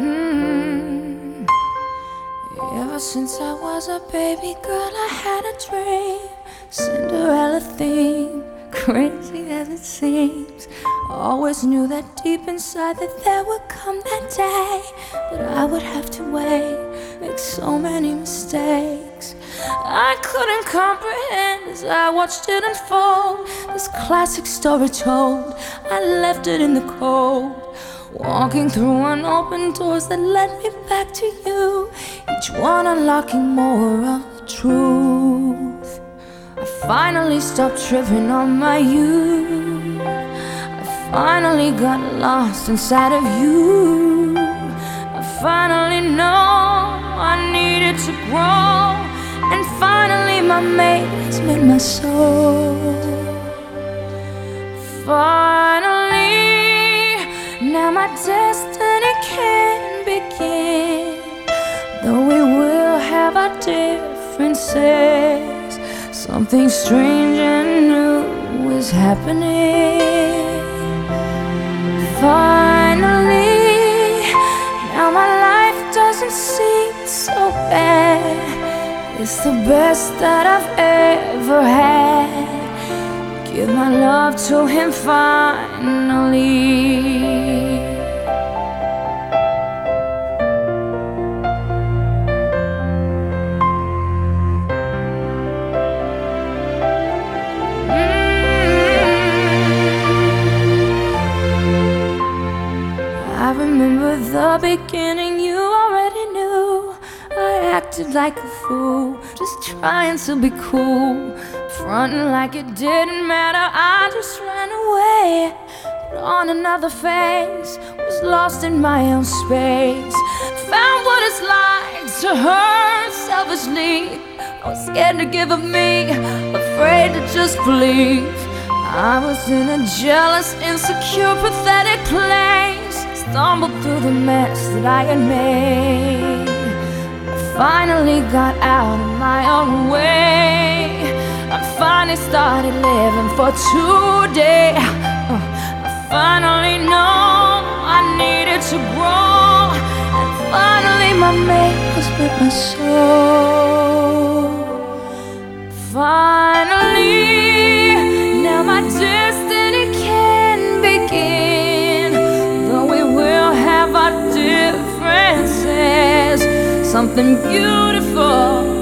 Mm-hmm. Ever since I was a baby girl, I had a dream. Cinderella theme, crazy as it seems. Always knew that deep inside that there would come that day. But I would have to wait, make so many mistakes. I couldn't comprehend as I watched it unfold. This classic story told, I left it in the cold. Walking through unopened doors that led me back to you. Each one unlocking more of the truth. I finally stopped tripping on my youth. I finally got lost inside of you. I finally know I needed to grow. And finally, my mate has met my soul. Finally, now my destiny can begin. Though we will have our differences, something strange and new is happening. It's the best that I've ever had. Give my love to him finally. Acted like a fool, just trying to be cool. Fronting like it didn't matter, I just ran away. Put on another face, was lost in my own space. Found what it's like to hurt selfishly. I was scared to give up me, afraid to just believe. I was in a jealous, insecure, pathetic place. Stumbled through the mess that I had made. Finally got out of my own way. I finally started living for today. Uh, I finally know I needed to grow. And finally, my mate was with my soul. Finally, something beautiful.